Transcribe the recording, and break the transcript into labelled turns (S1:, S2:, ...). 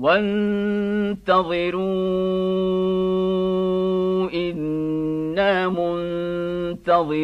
S1: وانتظروا إنا منتظرون